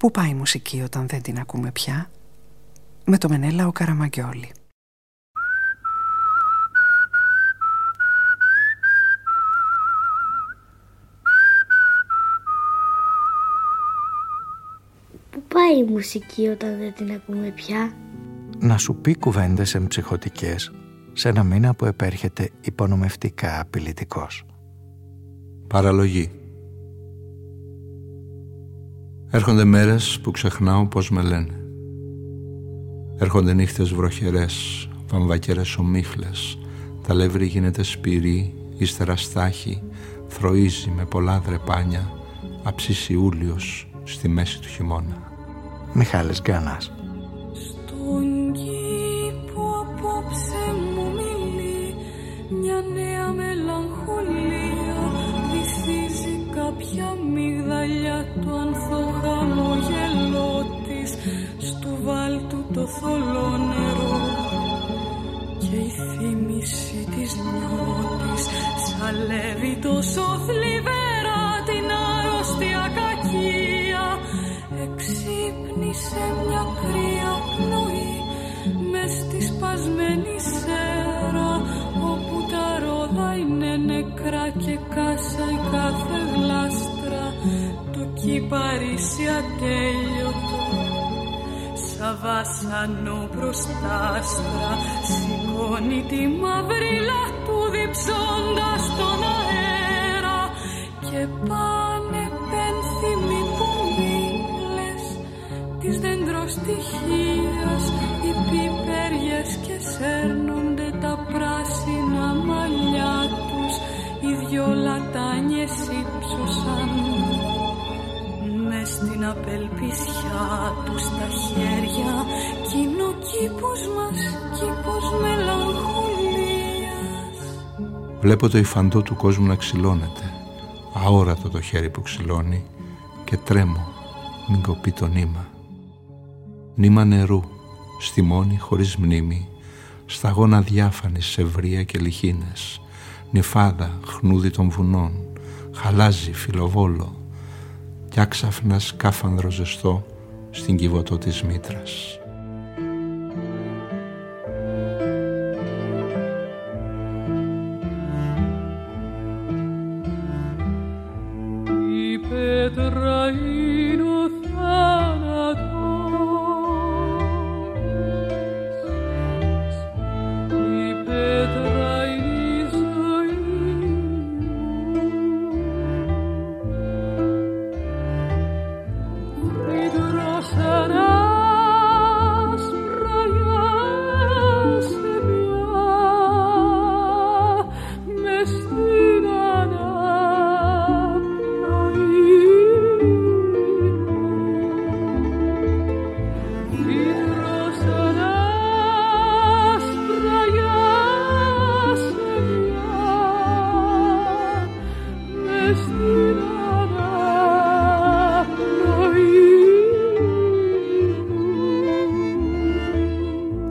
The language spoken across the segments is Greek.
Πού πάει η μουσική όταν δεν την ακούμε πια; Με το Μενέλα ο Καραμαγκιόλη Πού πάει η μουσική όταν δεν την ακούμε πια; Να σου πει κουβέντες εμψυχωτικές σε ένα μήνα που επέρχεται υπονομευτικά απειλητικός. Παραλογή Έρχονται μέρες που ξεχνάω πως με λένε. Έρχονται νύχτες βροχερές, βαμβακερές ομίχλες, τα λεύρη γίνεται σπυρί, ύστερα στάχη, θροίζει με πολλά δρεπάνια, αψίσει ούλιος στη μέση του χειμώνα. Μιχάλης Γκάνας Στον κήπο απόψε μου μιλεί μια νέα μελαγχολία βυθίζει κάποια μυγδαλιά του ανθό χαμογελό της στου βάλτου το θολό νερό και η θύμηση της νιώτης σαλεύει τόσο θλιβερά την αρρώστια κακία εξύπνησε μια κρύα πνοή μες στη σπασμένη σέρα όπου τα ρόδα είναι νεκρά και κάσα η κάθε γλάστρα. Το κυπαρίσι ατέλειωτο σαν βάσανο προς τα άστρα σηκώνει τη μαυρίλα του διψώντας τον αέρα και πάνε πένθυμοι πομίλες της δεντροστοιχείας οι πιπέριες και σέρνονται τα πράσινα μαλλιά τους οι δυο λατάνιες ύψωσαν. με στην απελπισιά τους τα χέρια. Κι είναι ο κήπος μας κήπος μελαγχολίας. Βλέπω το υφαντό του κόσμου να ξυλώνεται, αόρατο το χέρι που ξυλώνει και τρέμω, μην κοπεί το νήμα. Νήμα νερού, στη μόνη χωρίς μνήμη, σταγόνα διάφανης σε βρία και λιχίνες, νυφάδα χνούδι των βουνών, χαλάζει φιλοβόλο, κι άξαφνα σκάφανδρο ζεστό στην κυβωτό της μήτρας.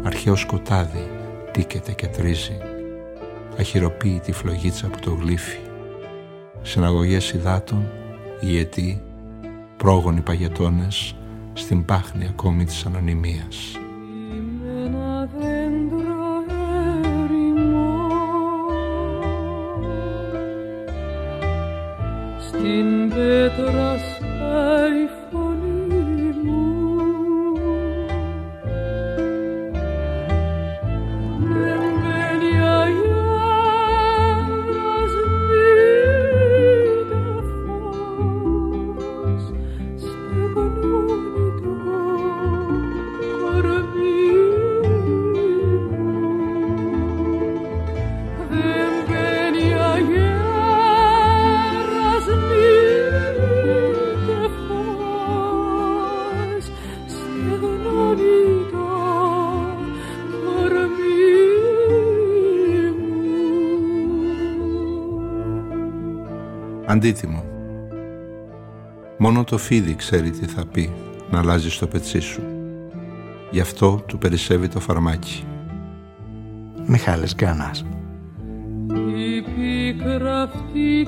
Αρχαίο σκοτάδι τίκεται και τρίζει, αχυροποίητη φλογίτσα από το γλύφι, συναγωγές υδάτων, ιετοί, πρόγονοι παγετώνες, στην πάχνη ακόμη της ανωνυμίας. Αντίτιμο. Μόνο το φίδι ξέρει τι θα πει να αλλάζει στο πετσί σου. Γι' αυτό του περισσεύει το φαρμάκι. Μιχάλης Γκάνας Η πίκρα αυτή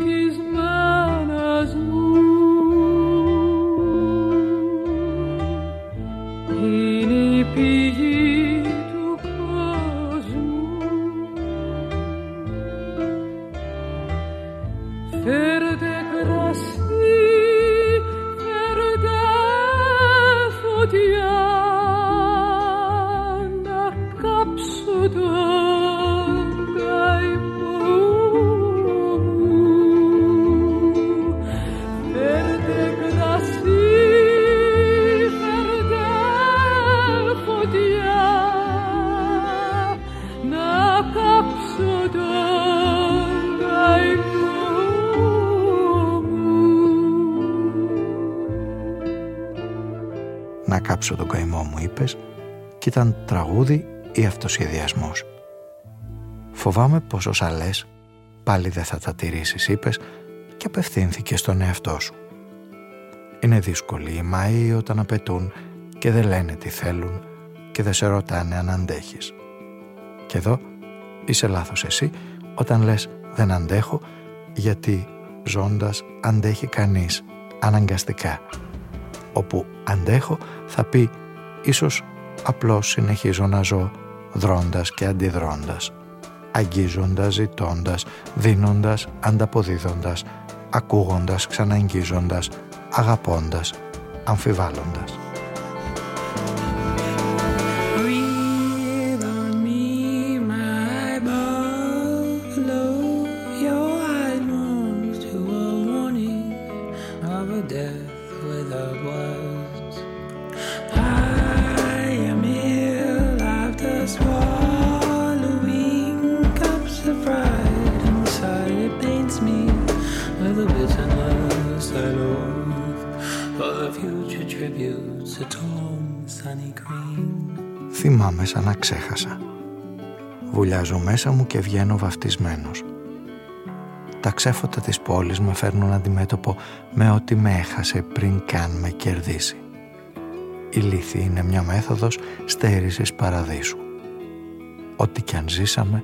«Να κάψω τον καημό μου» είπες και ήταν τραγούδι ή αυτοσχεδιασμός. Φοβάμαι πως όσα λες πάλι δεν θα τα τηρήσεις είπες και απευθύνθηκε στον εαυτό σου. Είναι δύσκολοι οι Μάοι όταν απαιτούν και δεν λένε τι θέλουν και δεν σε ρωτάνε αν αντέχεις. Και εδώ είσαι λάθος εσύ όταν λες δεν αντέχω γιατί ζώντας αντέχει κανείς αναγκαστικά. Όπου αντέχω θα πει ίσως απλώς συνεχίζω να ζω δρώντας και αντιδρώντας. Αγγίζοντας, ζητώντας, δίνοντας, ανταποδίδοντας, ακούγοντας, ξαναγγίζοντας, αγαπώντας, αμφιβάλλοντας. Βουλιάζω μέσα μου και βγαίνω βαφτισμένος. Τα ξέφωτα της πόλης με φέρνουν αντιμέτωπο με ό,τι με έχασε πριν καν με κερδίσει. Η λύθη είναι μια μέθοδος στέρησης παραδείσου. Ό,τι κι αν ζήσαμε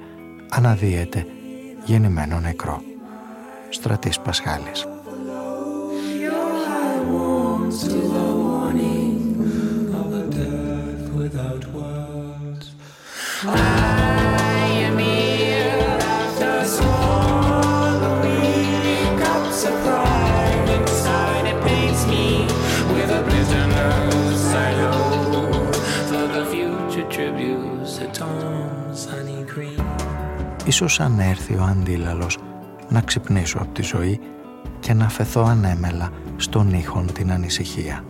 αναδύεται γεννημένο νεκρό. Στρατής Πασχάλης. Ίσως αν έρθει ο αντίλαλος να ξυπνήσω από τη ζωή και να φεθώ ανέμελα στον ήχον την ανησυχία.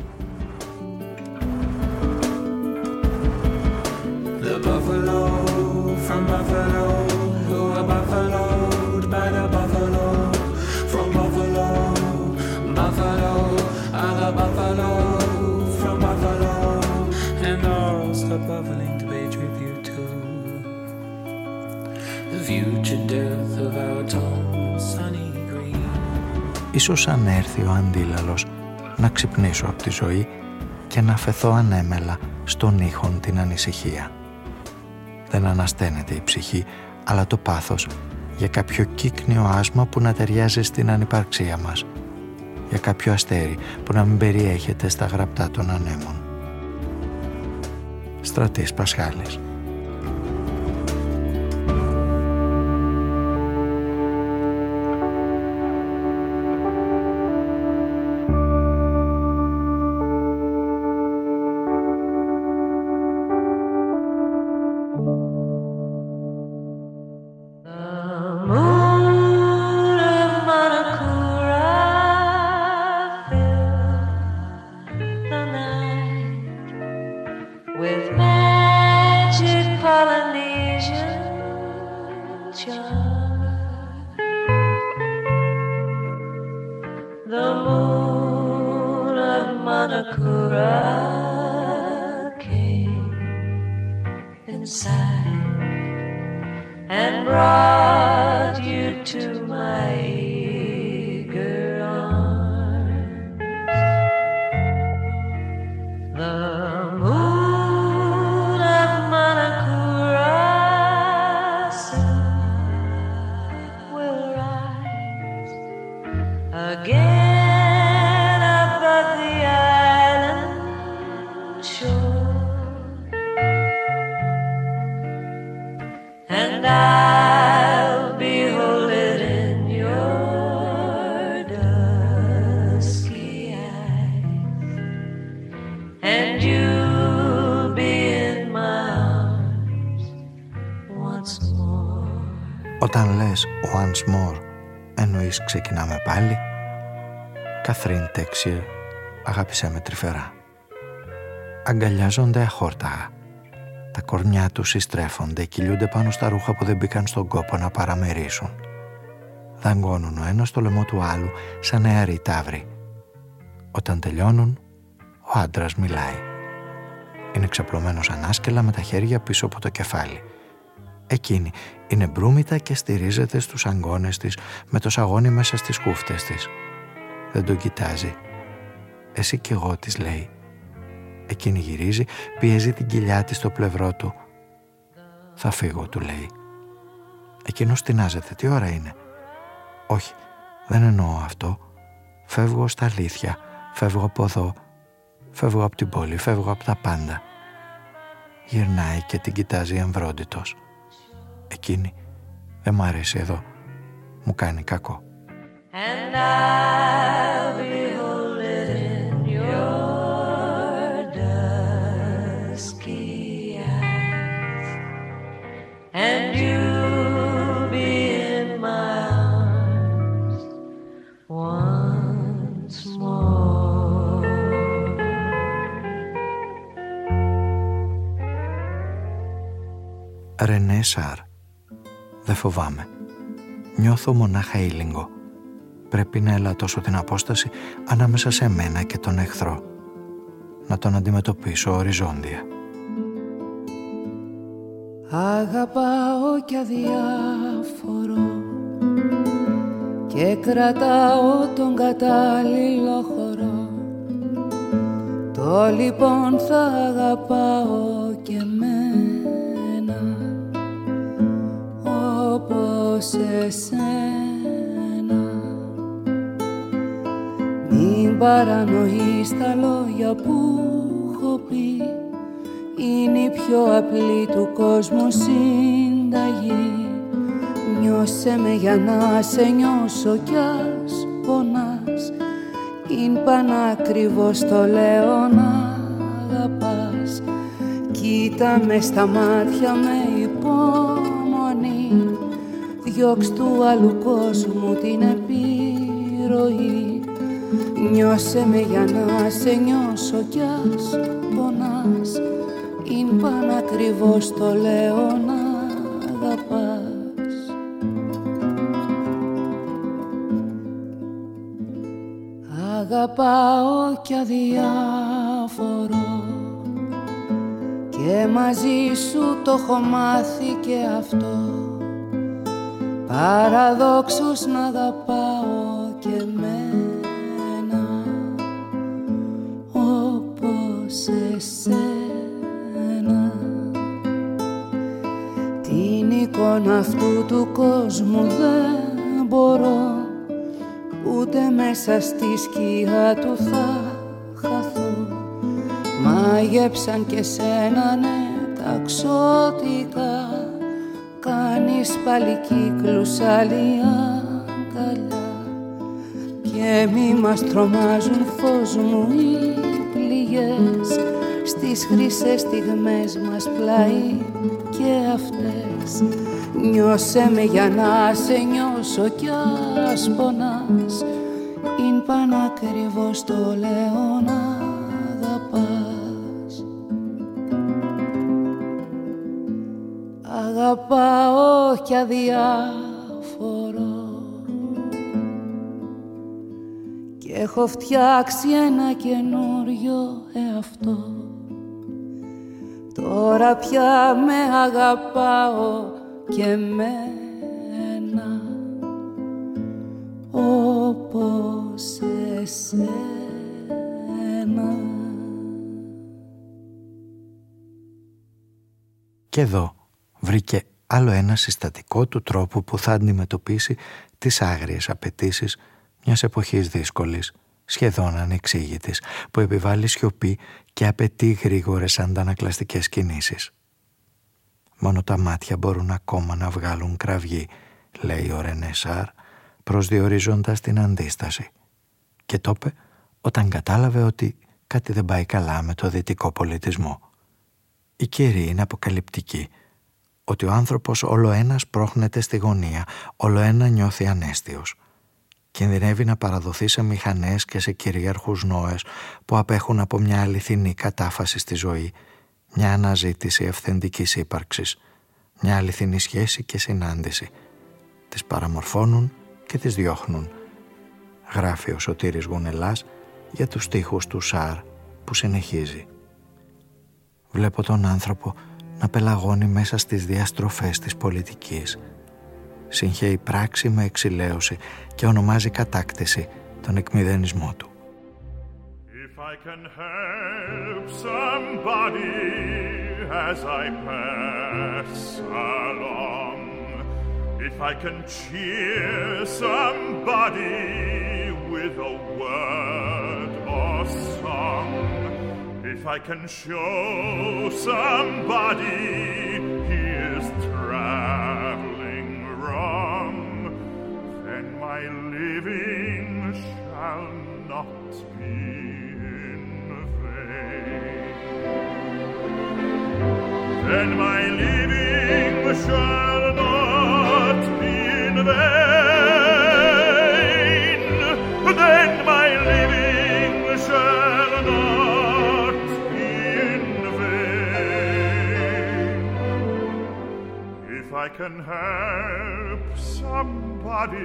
Ίσως αν έρθει ο αντίλαλος να ξυπνήσω από τη ζωή και να φεθώ ανέμελα στον ήχον την ανησυχία. Δεν ανασταίνεται η ψυχή, αλλά το πάθος για κάποιο κύκνιο άσμα που να ταιριάζει στην ανυπαρξία μας, για κάποιο αστέρι που να μην περιέχεται στα γραπτά των ανέμων. Στρατής Πασχάλης αγάπησέ με τρυφερά Αγκαλιάζονται αχόρταγα Τα κορμιά τους συστρέφονται Κυλιούνται πάνω στα ρούχα που δεν μπήκαν στον κόπο να παραμερίσουν Δαγκώνουν ο ένας το λαιμό του άλλου Σαν νεαρή τάβρη Όταν τελειώνουν Ο άντρας μιλάει Είναι ξαπλωμένος ανάσκελα με τα χέρια πίσω από το κεφάλι. Εκείνη είναι μπρούμητα και στηρίζεται στους αγκώνες της με το σαγόνι μέσα στις χούφτες της. Δεν τον κοιτάζει. Εσύ κι εγώ της λέει. Εκείνη γυρίζει, πιέζει την κοιλιά της στο πλευρό του. Θα φύγω, του λέει. Εκείνος τεινάζεται. Τι ώρα είναι; Όχι, δεν εννοώ αυτό. Φεύγω στα αλήθεια. Φεύγω από εδώ. Φεύγω από την πόλη. Φεύγω από τα πάντα. Γυρνάει και την κοιτάζει εμβρόντιτος. Εκείνη δεν μ' αρέσει εδώ. Μου κάνει κακό. And I'll be And you'll be in my arms once more Ρενέ Σάρ δεν φοβάμαι. Νιώθω μονάχα ήλιγκο. Πρέπει να ελαττώσω την απόσταση ανάμεσα σε μένα και τον εχθρό. Να τον αντιμετωπίσω οριζόντια. Αγαπάω κι αδιάφορο και κρατάω τον κατάλληλο χώρο Το λοιπόν θα αγαπάω και με όπως εσένα. Μην παρανοείς τα λόγια που έχω πει Είναι η πιο απλή του κόσμου συνταγή. Νιώσε με για να σε νιώσω κι ας πονάς. Είναι πανάκριβος το λέω να αγαπάς. Κοίτα με στα μάτια με υπομονή. Διώξ' του άλλου κόσμου την επιρροή. Νιώσε με για να σε νιώσω κι ας πονάς Είναι πανακριβώς το λέω να αγαπάς. Αγαπάω κι αδιάφορο και μαζί σου το έχω μάθει και αυτό. Παραδόξως να αγαπάω και μένα όπως εσένα εικόνα αυτού του κόσμου δεν μπορώ ούτε μέσα στη σκιά του θα χαθώ. Μάγεψαν και σένα ναι τα ξώτικα κάνεις πάλι κύκλους άλλη αγκαλιά. Και μη μας τρομάζουν φως μου οι πληγές στις χρυσές στιγμές μας πλάι και αυτές Νιώσε με για να σε νιώσω κι ας πονάς. Είναι πανακριβώς το λέω να αγαπάω κι αδιάφορο. Και έχω φτιάξει ένα καινούριο εαυτό τώρα πια με αγαπάω και μένα όπως εσένα. Και εδώ βρήκε άλλο ένα συστατικό του τρόπου που θα αντιμετωπίσει τις άγριες απαιτήσεις μιας εποχής δύσκολης, σχεδόν ανεξήγητης, που επιβάλλει σιωπή και απαιτεί γρήγορες αντανακλαστικές κινήσεις. Μόνο τα μάτια μπορούν ακόμα να βγάλουν κραυγή, λέει ο Ρενέσαρ, προσδιορίζοντας την αντίσταση. Και το είπε όταν κατάλαβε ότι κάτι δεν πάει καλά με το δυτικό πολιτισμό. Η καιρή είναι αποκαλυπτική ότι ο άνθρωπος όλο ένας πρόχνεται στη γωνία, όλο ένα νιώθει ανέστιος. Κινδυνεύει να παραδοθεί σε μηχανές και σε κυρίαρχους νόες που απέχουν από μια αληθινή κατάφαση στη ζωή, μια αναζήτηση ευθεντικής ύπαρξης, μια αληθινή σχέση και συνάντηση. Τις παραμορφώνουν και τις διώχνουν. Γράφει ο Σωτήρης Γουνελάς για τους στίχους του Σάρ που συνεχίζει. Βλέπω τον άνθρωπο να πελαγώνει μέσα στις διαστροφές της πολιτικής. Συγχαίει πράξη με εξηλαίωση και ονομάζει κατάκτηση τον εκμυδενισμό του. If I can help somebody as I pass along If I can cheer somebody with a word or song If I can show somebody can help somebody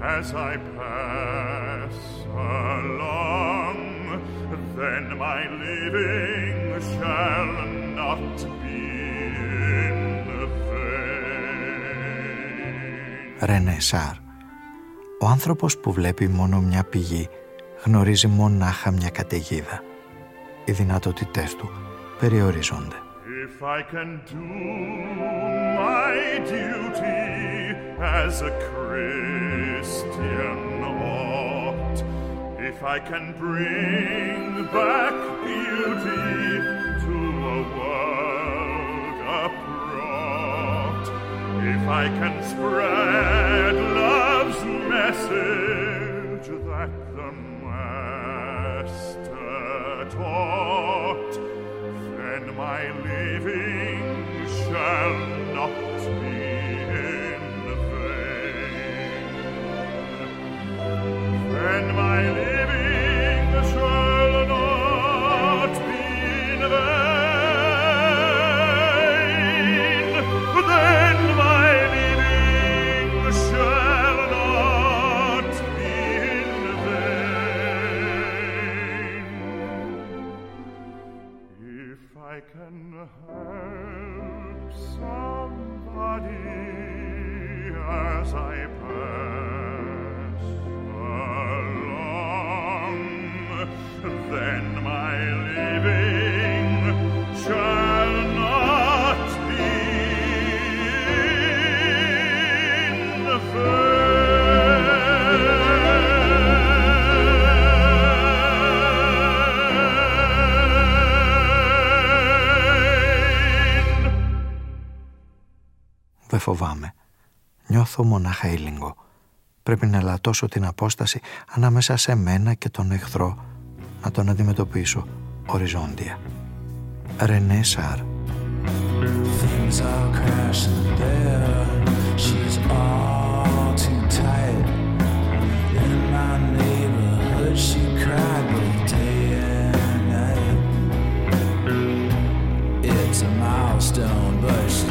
as I pass along, then my living shall not be in vain. Ρενέ Σάρ Ο άνθρωπος που βλέπει μόνο μια πηγή γνωρίζει μονάχα μια καταιγίδα. Οι δυνατότητές του περιορίζονται. If I can do my duty as a Christian ought, if I can bring back beauty to a world abroad, if I can spread love's message that the Master taught, then my living shall not φοβάμαι. Νιώθω μονάχα ήλιγκο. Πρέπει να λατώσω την απόσταση ανάμεσα σε μένα και τον εχθρό, να τον αντιμετωπίσω οριζόντια. Ρενέ Σάρ Things are crashing there. She's all too tight. In my neighborhood, she cried both day and night. It's a milestone, but she's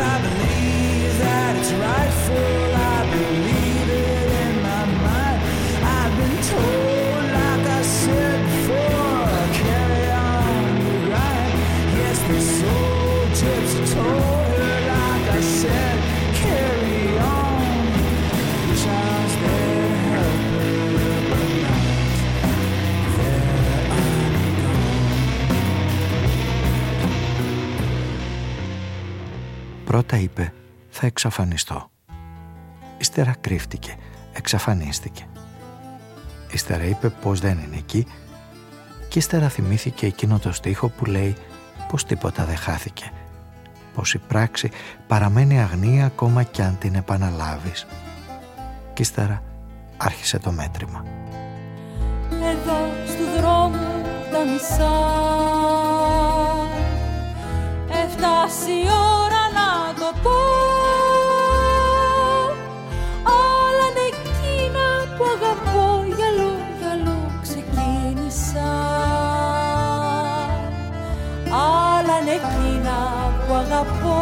I believe that it's right for Πρώτα είπε θα εξαφανιστώ. Ύστερα κρύφτηκε, εξαφανίστηκε. Ύστερα είπε πως δεν είναι εκεί και ύστερα θυμήθηκε εκείνο το στίχο που λέει πως τίποτα δεν χάθηκε. Πως η πράξη παραμένει αγνή ακόμα κι αν την επαναλάβεις. Και ύστερα άρχισε το μέτρημα. Εδώ στου δρόμου τα μισά Έφτασε η ώρα να το πω Όλα είναι εκείνα που αγαπώ Γυαλό, γυαλό ξεκίνησα. Άλλα είναι εκείνα που αγαπώ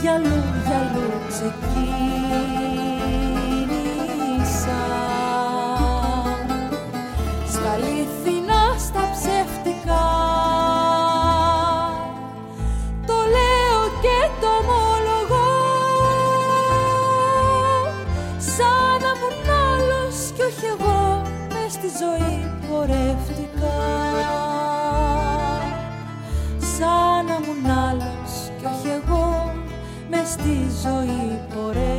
Γυαλό, γυαλό ξεκίνησα στη ζωή πορεύει.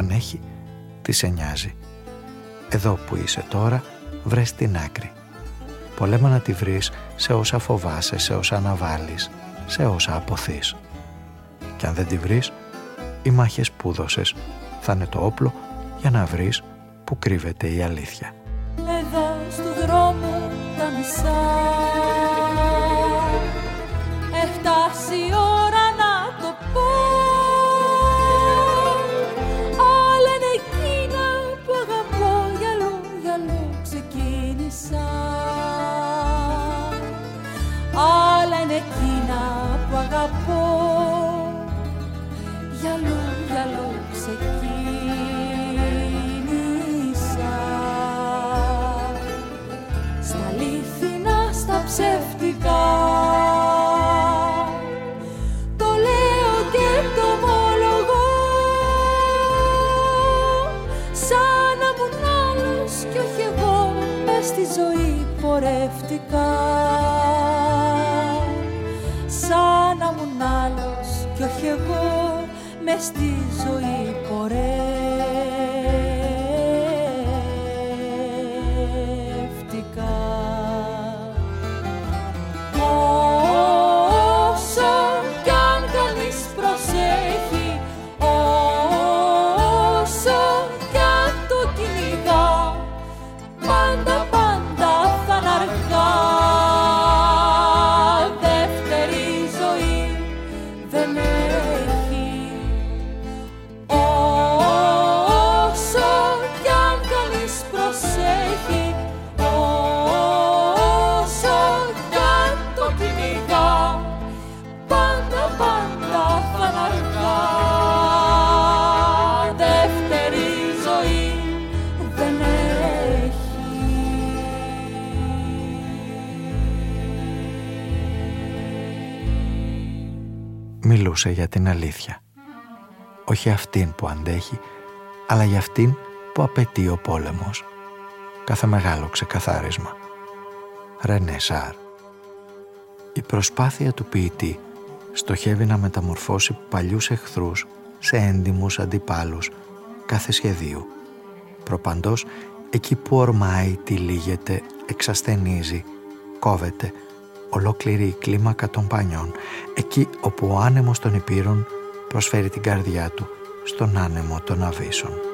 Αν έχει, τι σε νοιάζει. Εδώ που είσαι τώρα, βρες την άκρη. Πολέμα να τη βρεις σε όσα φοβάσαι, σε όσα αναβάλεις, σε όσα αποθείς. Και αν δεν τη βρεις, οι μάχες που δώσες θα είναι το όπλο για να βρεις που κρύβεται η αλήθεια. Εδώ στο δρόμο τα μισά αγαπώ μιλούσε για την αλήθεια. Όχι αυτήν που αντέχει, αλλά για αυτήν που απαιτεί ο πόλεμος. Κάθε μεγάλο ξεκαθάρισμα. Ρενέ Σάρ. Η προσπάθεια του ποιητή στοχεύει να μεταμορφώσει παλιούς εχθρούς σε έντιμους αντιπάλους κάθε σχεδίου. Προπαντός, εκεί που ορμάει, τυλίγεται, εξασθενίζει, κόβεται, ολόκληρη η κλίμακα των πανιών, εκεί όπου ο άνεμος των υπήρων προσφέρει την καρδιά του στον άνεμο των αβύσσων.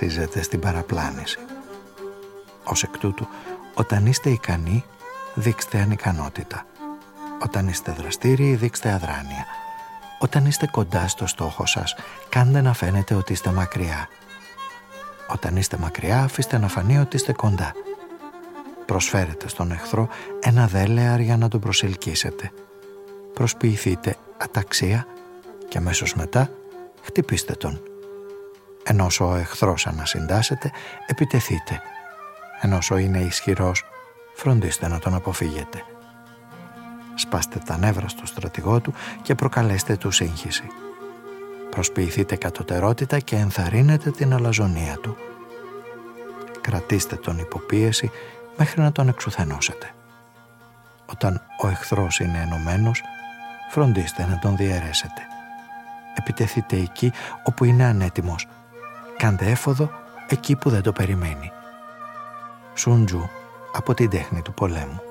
Βασίζεται στην παραπλάνηση. Ως εκ τούτου, όταν είστε ικανοί, δείξτε ανικανότητα. Όταν είστε δραστήριοι, δείξτε αδράνεια. Όταν είστε κοντά στο στόχο σας, κάντε να φαίνεται ότι είστε μακριά. Όταν είστε μακριά, αφήστε να φανεί ότι είστε κοντά. Προσφέρετε στον εχθρό ένα δέλεαρ για να τον προσελκύσετε. Προσποιηθείτε αταξία και αμέσως μετά χτυπήστε τον. Ενώ ο εχθρός ανασυντάσσεται, επιτεθείτε. Ενώ είναι ισχυρός, φροντίστε να τον αποφύγετε. Σπάστε τα νεύρα στο στρατηγό του και προκαλέστε του σύγχυση. Προσποιηθείτε κατωτερότητα και ενθαρρύνετε την αλαζονία του. Κρατήστε τον υποπίεση μέχρι να τον εξουθενώσετε. Όταν ο εχθρός είναι ενωμένος, φροντίστε να τον διαιρέσετε. Επιτεθείτε εκεί όπου είναι ανέτοιμος Κάντε έφοδο εκεί που δεν το περιμένει. Σούντζου από την τέχνη του πολέμου.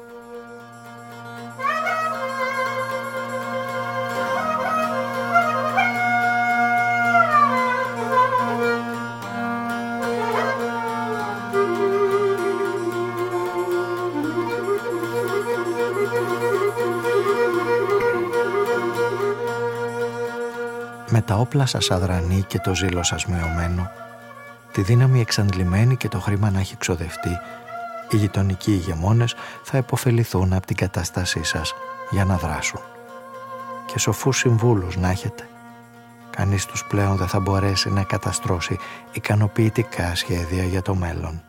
Όπλα σας αδρανή και το ζήλο σας μειωμένο, τη δύναμη εξαντλημένη και το χρήμα να έχει ξοδευτεί, οι γειτονικοί ηγεμόνες θα επωφεληθούν από την κατάστασή σας για να δράσουν. Και σοφούς συμβούλους να έχετε. Κανείς τους πλέον δεν θα μπορέσει να καταστρώσει ικανοποιητικά σχέδια για το μέλλον.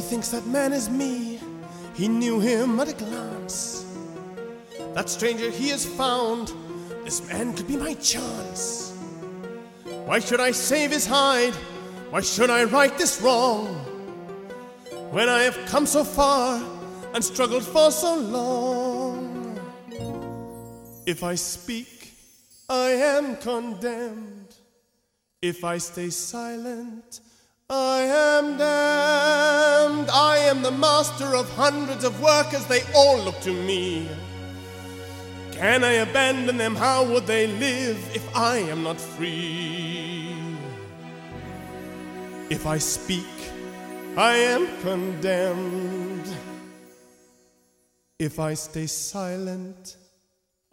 Thinks that man is me. He knew him at a glance. That stranger he has found, this man could be my chance. Why should I save his hide? Why should I right this wrong? When I have come so far and struggled for so long. If I speak, I am condemned. If I stay silent, I am damned. I am the master of hundreds of workers, they all look to me. Can I abandon them? How would they live if I am not free? If I speak, I am condemned. If I stay silent,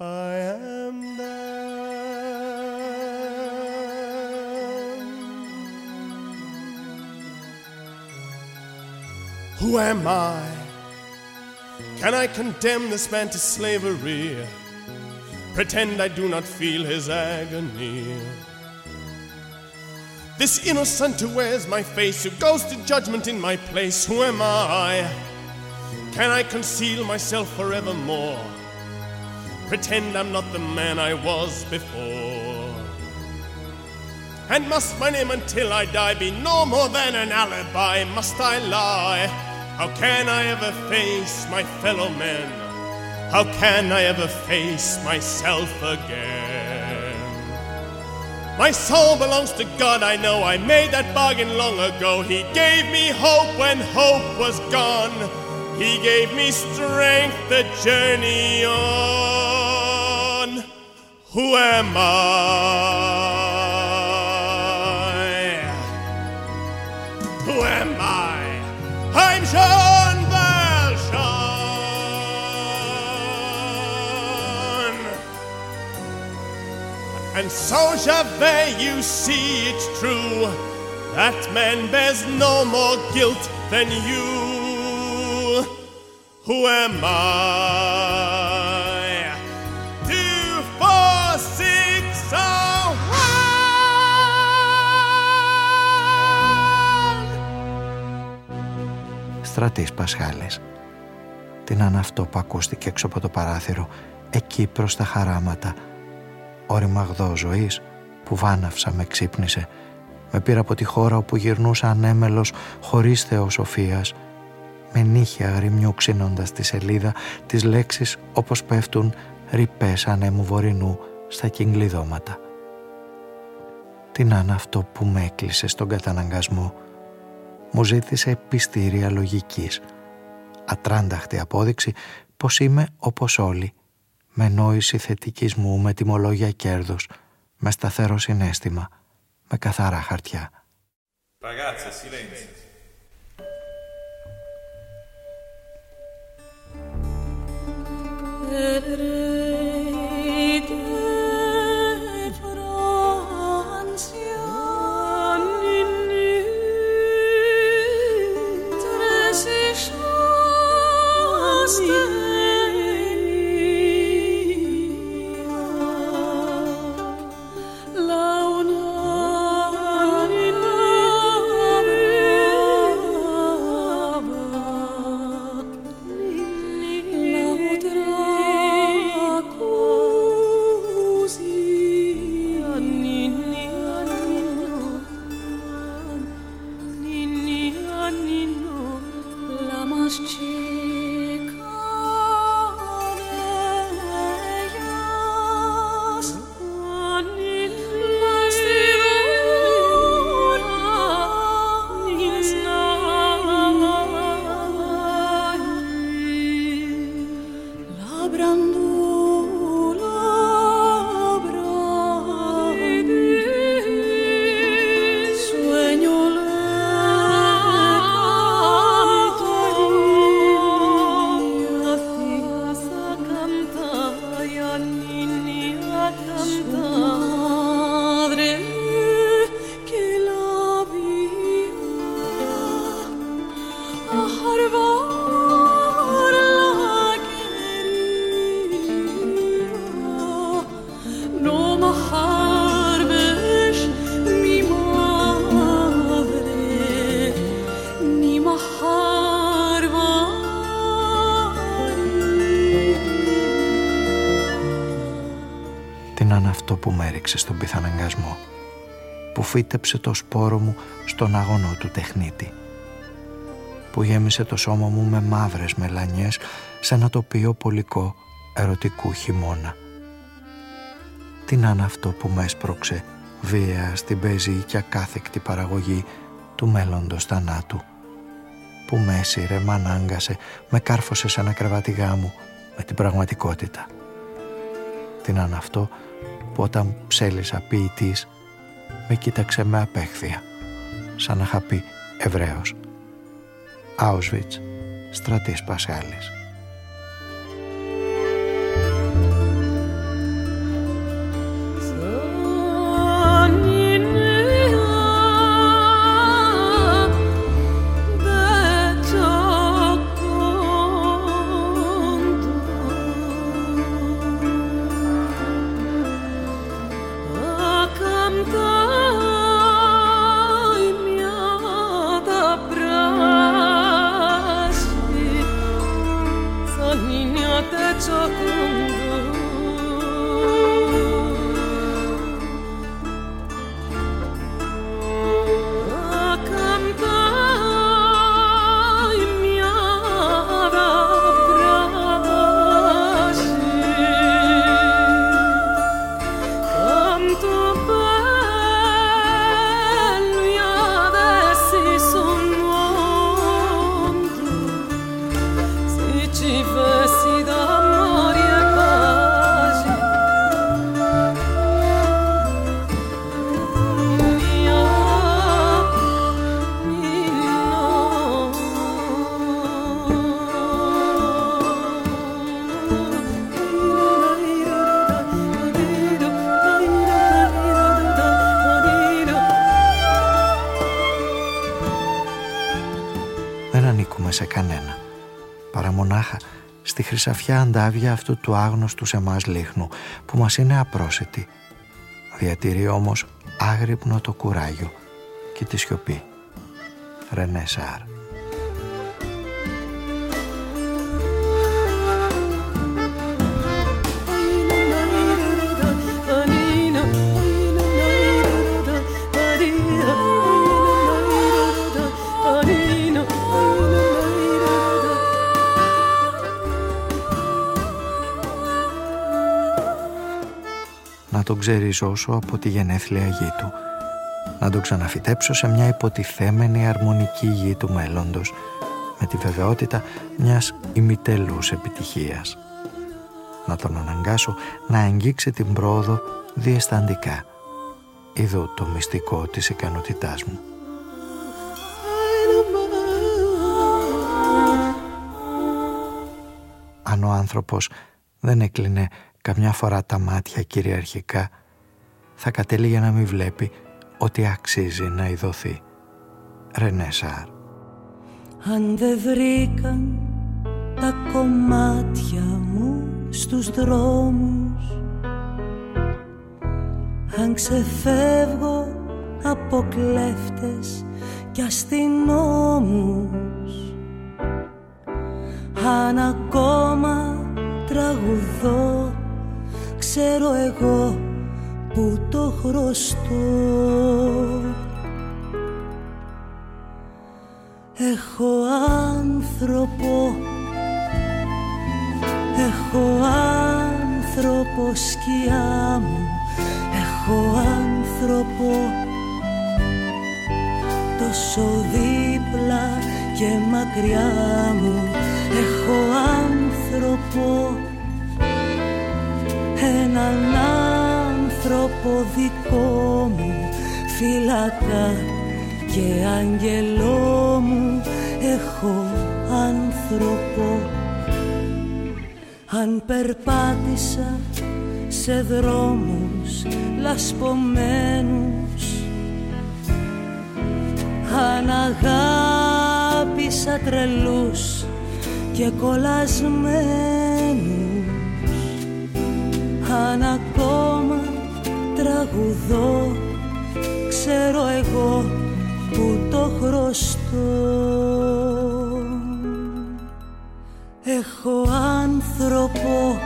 I am Who am I? Can I condemn this man to slavery? Pretend I do not feel his agony. This innocent who wears my face, who goes to judgment in my place, who am I? Can I conceal myself forevermore? Pretend I'm not the man I was before. And must my name until I die be no more than an alibi? Must I lie? How can I ever face my fellow men? How can I ever face myself again? My soul belongs to God, I know. I made that bargain long ago. He gave me hope when hope was gone. He gave me strength to journey on. Who am I? And so, Javert, you see it's true. That man bears no more guilt than you. Who am I? Two, four, six, oh, Στρατής Πασχάλης. Την αυτό που ακούστηκε έξω από το παράθυρο, εκεί προς τα χαράματα. Ο ρημαγδό ζωής που βάναυσα με ξύπνησε. Με πήρα από τη χώρα όπου γυρνούσα ανέμελος χωρίς θεοσοφίας. Με νύχια αγριμιού ξύνοντας τη σελίδα τις λέξεις όπως πέφτουν ρηπές ανέμου βορεινού στα κυγκλειδώματα. Τι να είναι αυτό που με έκλεισε στον καταναγκασμό μου ζήτησε πιστήρια λογικής. Ατράνταχτη απόδειξη πως είμαι όπως όλοι, με νόηση θετικισμού, με τιμολόγια κέρδους, με σταθερό συνέστημα, με καθαρά χαρτιά. Ragazze, silenzio. στον φύτεψε το σπόρο μου στον αγωνό του τεχνίτη που γέμισε το σώμα μου με μαύρες μελανιές σε ένα τοπίο πολικό ερωτικού χειμώνα. Τι να είναι αυτό που με έσπρωξε βία στην πεζή και ακάθεκτη παραγωγή του μέλλοντος θανάτου που με έσυρε, με ανάγκασε, με κάρφωσε σαν ένα κρεβάτι γάμου με την πραγματικότητα. Τι να είναι αυτό που όταν ψέλισα ποιητής με κοίταξε με απέχθεια σαν να είχα πει Εβραίος. Auschwitz, στρατής Πασχάλης. Χρυσαφιά αντάβια αυτού του άγνωστου σε μας λίχνου που μας είναι απρόσιτη. Διατηρεί όμως άγρυπνο το κουράγιο και τη σιωπή. Ρενέ τον ξεριζώσω από τη γενέθλια γη του. Να τον ξαναφυτέψω σε μια υποτιθέμενη αρμονική γη του μέλλοντος με τη βεβαιότητα μιας ημιτελούς επιτυχίας. Να τον αναγκάσω να αγγίξει την πρόοδο διαισθαντικά. Είδω το μυστικό της ικανότητάς μου. Αν ο άνθρωπος δεν έκλεινε καμιά φορά τα μάτια κυριαρχικά θα κατέληγε να μην βλέπει ότι αξίζει να ειδωθεί. Ρενέσαρ Αν δεν βρήκαν τα κομμάτια μου στους δρόμους Αν ξεφεύγω από κλέφτες και αστυνόμους Αν ακόμα τραγουδώ ξέρω εγώ που το χρωστώ. Έχω άνθρωπο Έχω άνθρωπο σκιά μου Έχω άνθρωπο Τόσο δίπλα και μακριά μου. Έχω άνθρωπο έναν άνθρωπο δικό μου φύλακα και άγγελό μου έχω άνθρωπο. Αν περπάτησα σε δρόμους λασπωμένους αν αγάπησα τρελούς και κολλασμένους αν ακόμα τραγουδώ. Ξέρω εγώ που το χρωστώ. Έχω άνθρωπο.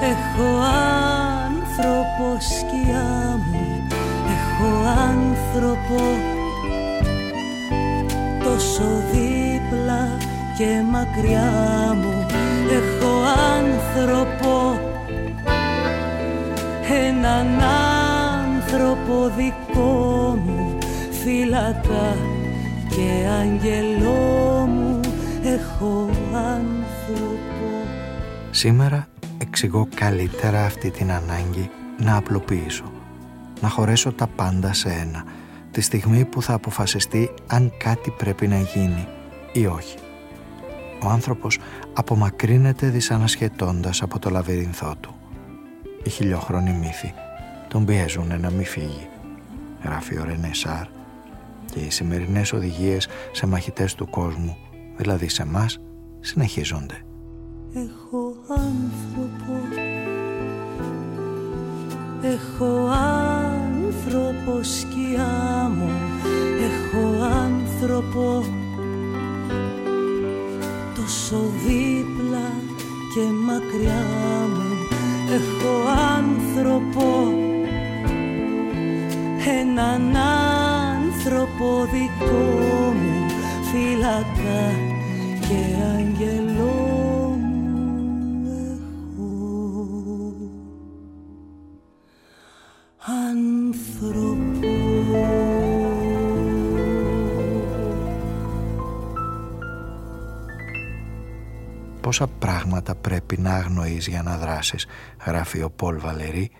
Έχω άνθρωπο σκιά μου. Έχω άνθρωπο. Τόσο δίπλα και μακριά μου Έχω άνθρωπο Έναν άνθρωπο δικό μου Φύλακα και αγγελό μου. Έχω άνθρωπο. Σήμερα εξηγώ καλύτερα αυτή την ανάγκη να απλοποιήσω να χωρέσω τα πάντα σε ένα τη στιγμή που θα αποφασιστεί αν κάτι πρέπει να γίνει ή όχι ο άνθρωπος απομακρύνεται δυσανασχετώντας από το λαβυρινθό του. Οι χιλιόχρονοι μύθοι τον πιέζουν να μην φύγει. Γράφει ο Ρενέ Σάρ και οι σημερινές οδηγίες σε μαχητές του κόσμου, δηλαδή σε μας, συνεχίζονται. Έχω άνθρωπο Έχω άνθρωπο σκιά μου Έχω άνθρωπο τόσο δίπλα και μακριά μου. Έχω άνθρωπο έναν άνθρωπο δικό μου φύλακα και αγγελό πόσα πράγματα πρέπει να αγνοείς για να δράσεις, γράφει ο Πολ Βαλερή,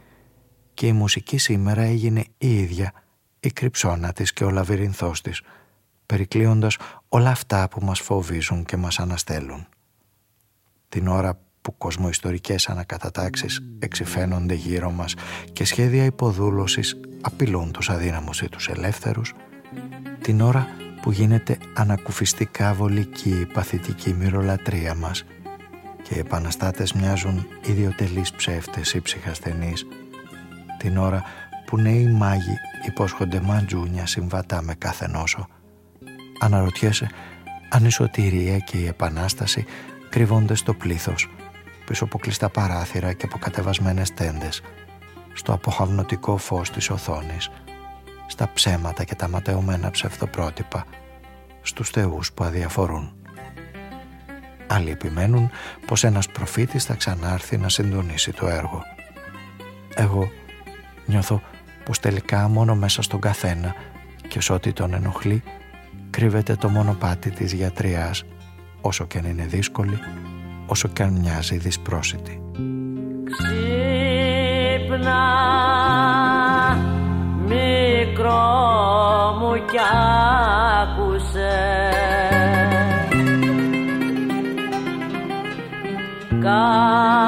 και η μουσική σήμερα έγινε η ίδια η κρυψώνα της και ο λαβυρινθός της, περικλείοντας όλα αυτά που μας φοβίζουν και μας αναστέλουν. Την ώρα που κοσμοϊστορικές ανακατατάξεις εξηφαίνονται γύρω μας και σχέδια υποδούλωσης απειλούν τους αδύναμους ή τους ελεύθερους, την ώρα που γίνεται ανακουφιστικά βολική η παθητική μυρολατρεία μας και οι επαναστάτες μοιάζουν ιδιωτελείς ψεύτες ή ψυχασθενείς, την ώρα που νέοι μάγοι υπόσχονται μαντζούνια συμβατά με κάθε νόσο, αναρωτιέσαι αν η σωτηρία και η επανάσταση κρύβονται στο πλήθος πίσω από κλειστά παράθυρα και από κατεβασμένες τέντες, στο αποχαυνωτικό φως της οθόνης, στα ψέματα και τα ματαιωμένα ψευδοπρότυπα, στους θεούς που αδιαφορούν. Άλλοι επιμένουν πως ένας προφήτης θα ξανάρθει να συντονίσει το έργο. Εγώ νιώθω πως τελικά μόνο μέσα στον καθένα και σ' ό,τι τον ενοχλεί κρύβεται το μονοπάτι της γιατριάς όσο και αν είναι δύσκολη όσο και αν μοιάζει δυσπρόσιτη. Ξύπνα μικρό μου κι κάποιο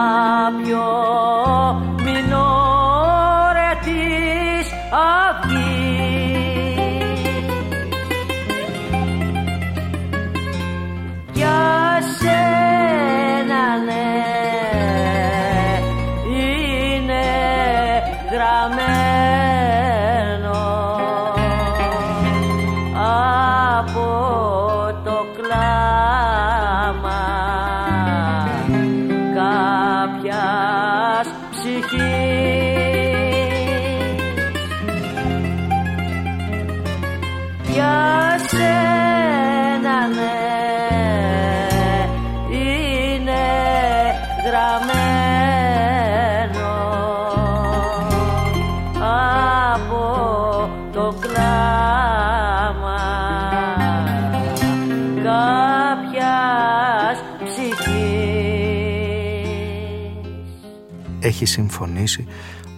έχει συμφωνήσει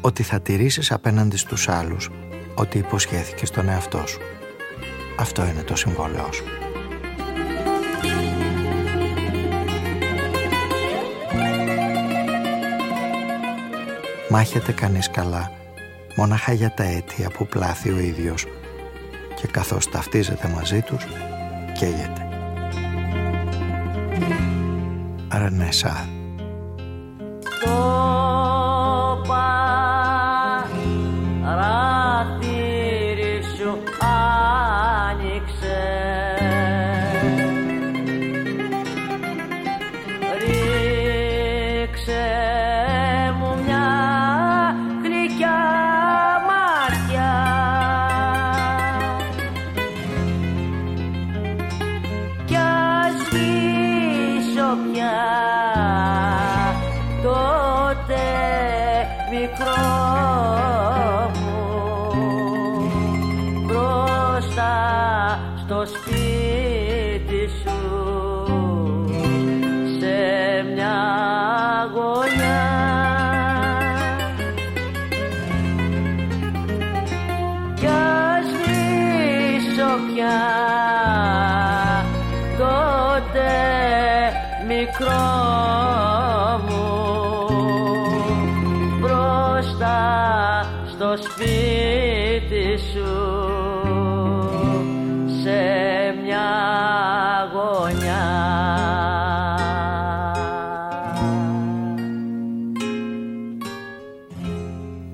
ότι θα τηρήσεις απέναντι στους άλλους ότι υποσχέθηκε στον εαυτό σου. Αυτό είναι το συμβόλαιό σου. Μάχεται κανείς καλά μονάχα για τα αίτια που πλάθει ο ίδιος και καθώς ταυτίζεται μαζί τους καίγεται. Αρνεσά.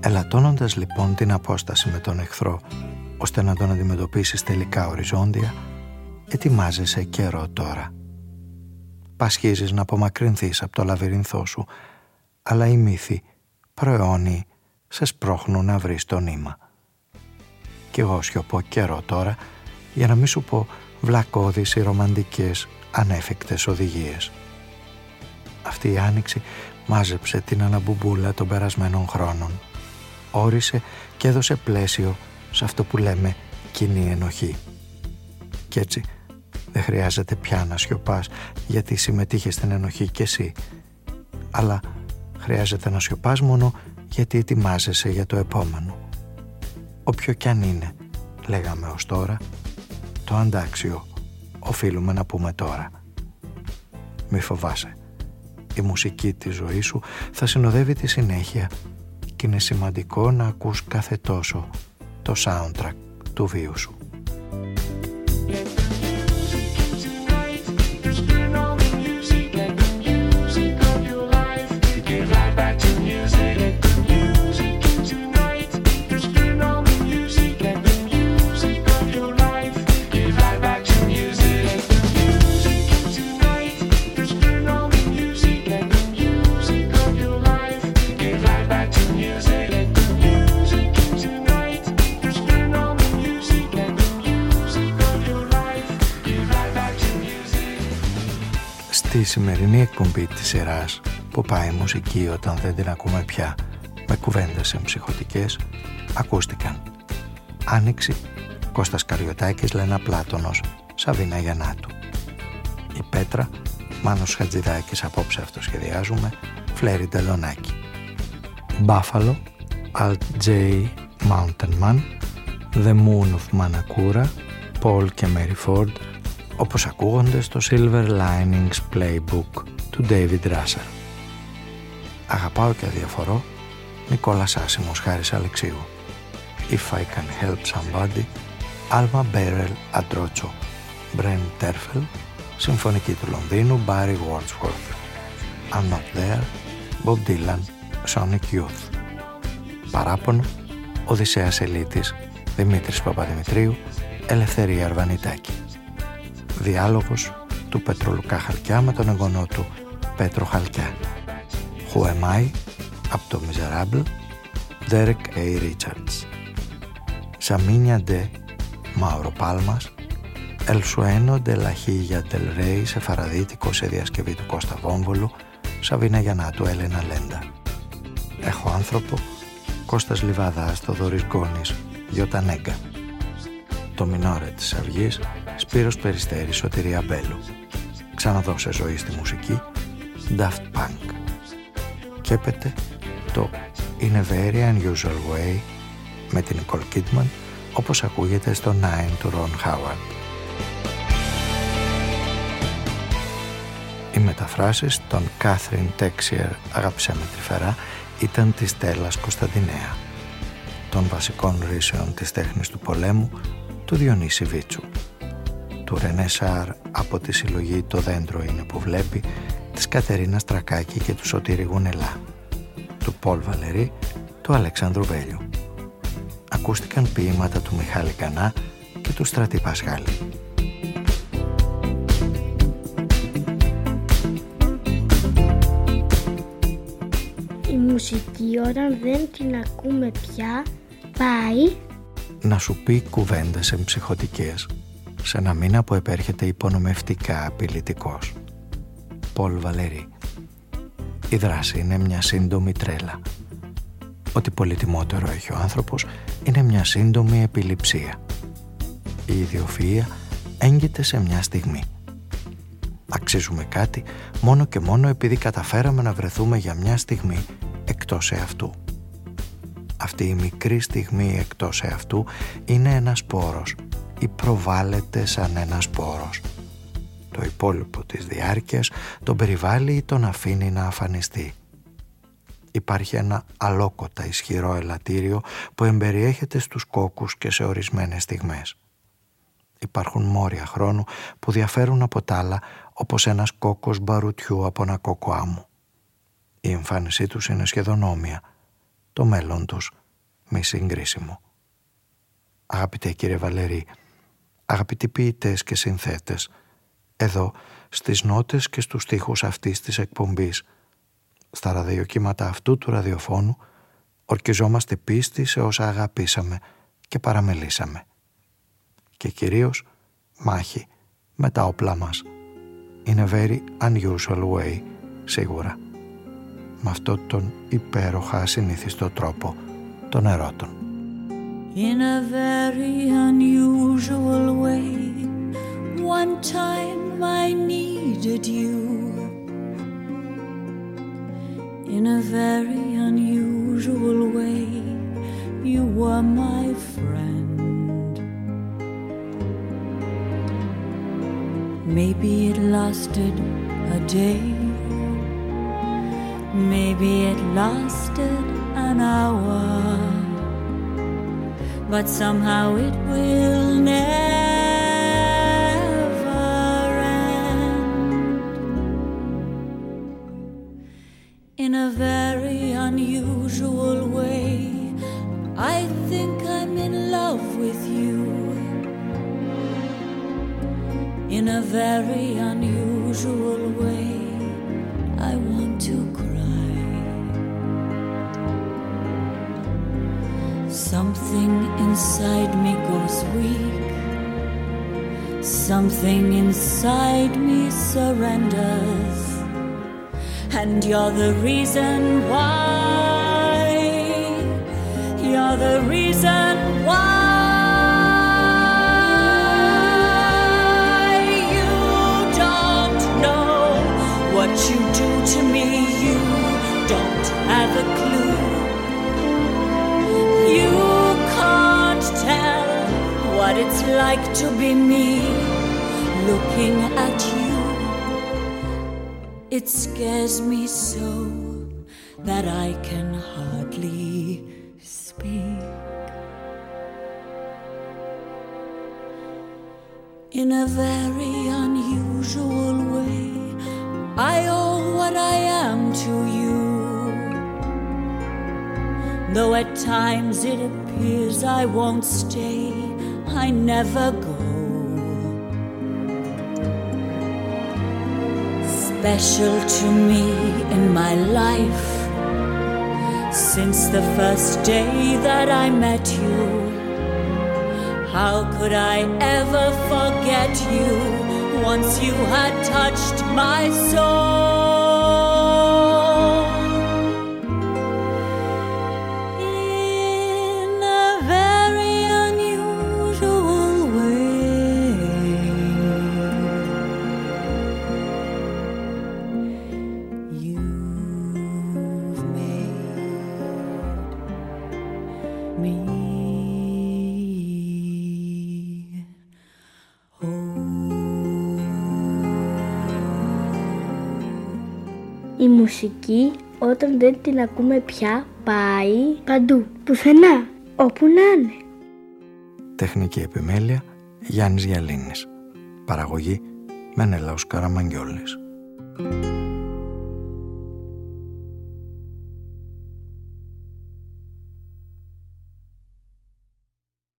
Ελαττώνοντας λοιπόν την απόσταση με τον εχθρό ώστε να τον αντιμετωπίσεις τελικά οριζόντια ετοιμάζεσαι καιρό τώρα. Πασχίζεις να απομακρυνθείς από το λαβυρινθό σου αλλά οι μύθοι προαιώνιοι σε σπρώχνουν να βρεις το νήμα. Κι εγώ σιωπώ καιρό τώρα για να μην σου πω βλακώδεις ή ρομαντικές ανέφικτες οδηγίες. Αυτή η άνοιξη μάζεψε την αναμπουμπούλα των περασμένων χρόνων. Όρισε και έδωσε πλαίσιο σε αυτό που λέμε κοινή ενοχή. Κι έτσι Δεν χρειάζεται πια να σιωπάς γιατί συμμετείχες στην ενοχή κι εσύ. Αλλά χρειάζεται να σιωπάς μόνο γιατί ετοιμάζεσαι για το επόμενο. Όποιο κι αν είναι, λέγαμε ως τώρα, το αντάξιο οφείλουμε να πούμε τώρα. Μη φοβάσαι. Η μουσική της ζωής σου θα συνοδεύει τη συνέχεια και είναι σημαντικό να ακούς κάθε τόσο το soundtrack του βίου σου. Σημερινή εκπομπή της σειράς που πάει μουσική όταν δεν την ακούμε πια με κουβέντες εμψυχωτικές ακούστηκαν. Άνοιξη Κώστας Καριωτάκης Λένα Πλάτωνος Σαβίνα Γιαννάτου. Η Πέτρα Μάνος Χατζηδάκης απόψε αυτοσχεδιάζουμε Φλέρι Τελωνάκη Μπάφαλο Alt J Mountain Man The Moon of Manakura Paul και Mary Ford όπως ακούγονται στο Silver Linings Playbook του David Russell. Αγαπάω και αδιαφορώ Νικόλας Άσιμος Χάρης Αλεξίου. If I Can Help Somebody Alma Beryl Αντρότσο Brent Terfel Συμφωνική του Λονδίνου Barry Wordsworth. I'm Not There Bob Dylan Sonic Youth. Παράπονο Οδυσσέας Ελίτης Δημήτρης Παπαδημητρίου Ελευθερία Αρβανιτάκη Διάλογος του Πετρολουκά Χαλκιά με τον εγγονό του Πέτρο Χαλκιά. Who am I; Από το Miserable Derek A. Richards. Σαμίνια Ντε Μάουρο Πάλμας El Sueno de la Hilla del Rey σε φαραδίτικο σε διασκευή του Κώστα Βόμβολου Σαβίνα Γιαννάτου Έλενα Λέντα. Έχω άνθρωπο Κώστας Λιβαδάς Θοδωρής Γκόνης Γιώτα Νέγκα. Το μινόρε της Αυγής Σπύρος Περιστέρης, Σωτηρία Μπέλου. Ξαναδώσε ζωή στη μουσική, Daft Punk. Κέπεται το In a Very Unusual Way με την Nicole Kidman, όπως ακούγεται στο Nine του Ron Howard. Οι μεταφράσεις των Κάθριν Τέξιερ «Αγάπησέ με τρυφερά» ήταν της Τέλας Κωνσταντινέα, των βασικών ρήσεων της τέχνης του πολέμου του Διονύση Βίτσου του Ρενέ Σάρ από τη συλλογή «Το δέντρο είναι που βλέπει» της Κατερίνας Τρακάκη και του Σωτήρη Γουνελά, του Πολ Βαλερή, του Αλεξάνδρου Βέλιου. Ακούστηκαν ποίηματα του Μιχάλη Κανά και του Στρατή Πασχάλη. Η μουσική όταν δεν την ακούμε πια πάει να σου πει κουβέντες εμψυχωτικές σε ένα μήνα που επέρχεται υπονομευτικά απειλητικός. Πολ Βαλερή Η δράση είναι μια σύντομη τρέλα. Ό,τι πολύτιμότερο έχει ο άνθρωπος είναι μια σύντομη επιληψία. Η ιδιοφυΐα έγκυται σε μια στιγμή. Αξίζουμε κάτι μόνο και μόνο επειδή καταφέραμε να βρεθούμε για μια στιγμή εκτός εαυτού. Αυτή η μικρή στιγμή εκτός εαυτού είναι ένας πόρος ή προβάλλεται σαν ένας σπόρος. Το υπόλοιπο της διάρκειας τον περιβάλλει ή τον αφήνει να αφανιστεί. Υπάρχει ένα αλόκοτα ισχυρό ελαττήριο που εμπεριέχεται στους κόκκους και σε ορισμένες στιγμές. Υπάρχουν μόρια χρόνου που διαφέρουν από τα άλλα όπως ένας κόκκος μπαρουτιού από ένα κόκκο άμμου. Η εμφάνισή τους είναι σχεδόν όμοια. Το μέλλον τους μη συγκρίσιμο. Αγαπητέ κύριε Βαλερή, Αγαπητοί ποιητές και συνθέτες, εδώ στις νότες και στους στίχους αυτής της εκπομπής, στα ραδιοκύματα αυτού του ραδιοφώνου, ορκιζόμαστε πίστη σε όσα αγαπήσαμε και παραμελήσαμε. Και κυρίως μάχη με τα όπλα μας. In a very unusual way, σίγουρα. Με αυτόν τον υπέροχα συνήθιστο τρόπο των ερώτων. in a very unusual way. one time I needed you in a very unusual way. You were my friend. Maybe it lasted a day, maybe it lasted an hour, but somehow it will never. It's like to be me looking at you. It scares me so that I can hardly speak. In a very unusual way, I owe what I am to you. Though at times it appears I won't stay, I never go. special to me in my life since the first day that I met you. How could I ever forget you once you had touched my soul? Μουσική όταν δεν την ακούμε πια πάει παντού, πουθενά, όπου να είναι. Τεχνική επιμέλεια Γιάννης Γιαλίνης Παραγωγή Μενέλαος Καραμαγγιόλης